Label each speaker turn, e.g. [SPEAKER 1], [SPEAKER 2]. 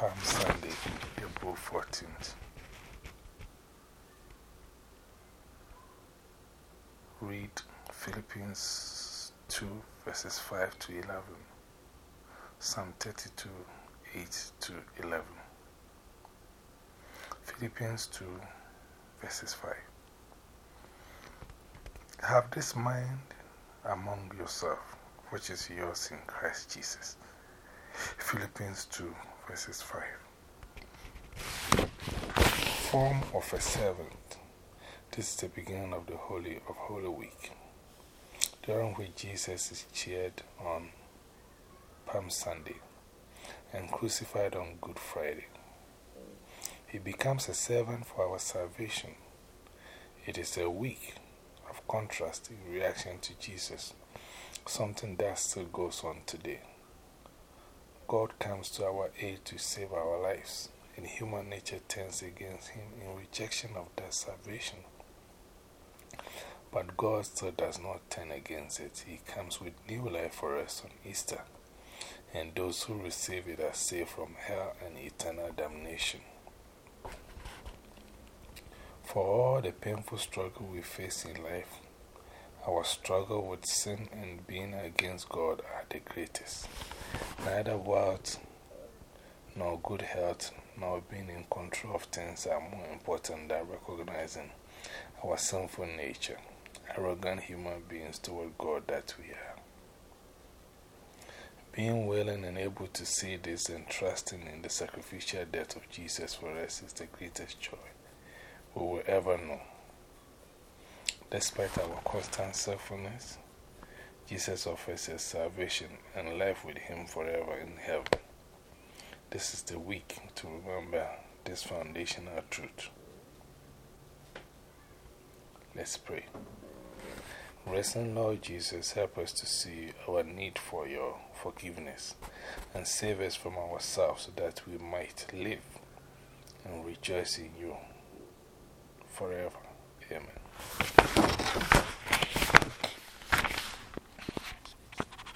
[SPEAKER 1] Palm Sunday, April 14th. Read Philippians 2 verses 5 to 11, Psalm 32 8 to 11. Philippians 2 verses 5. Have this mind among yourself, which is yours in Christ Jesus. Philippians 2 verses 5. Form of a servant. This is the beginning of the Holy of Holy Week, during which Jesus is cheered on Palm Sunday and crucified on Good Friday. He becomes a servant for our salvation. It is a week of contrast in reaction to Jesus, something that still goes on today. God comes to our aid to save our lives, and human nature turns against Him in rejection of that salvation. But God still does not turn against it. He comes with new life for us on Easter, and those who receive it are saved from hell and eternal damnation. For all the painful struggle we face in life, our struggle with sin and being against God are the greatest. Neither wealth, nor good health, nor being in control of things are more important than recognizing our sinful nature, arrogant human beings toward God that we are. Being willing and able to see this and trusting in the sacrificial death of Jesus for us is the greatest joy we will ever know. Despite our constant sinfulness, Jesus offers us salvation and life with Him forever in heaven. This is the week to remember this foundational truth. Let's pray. Risen Lord Jesus, help us to see our need for your forgiveness and save us from ourselves so that we might live and rejoice in you forever. Amen.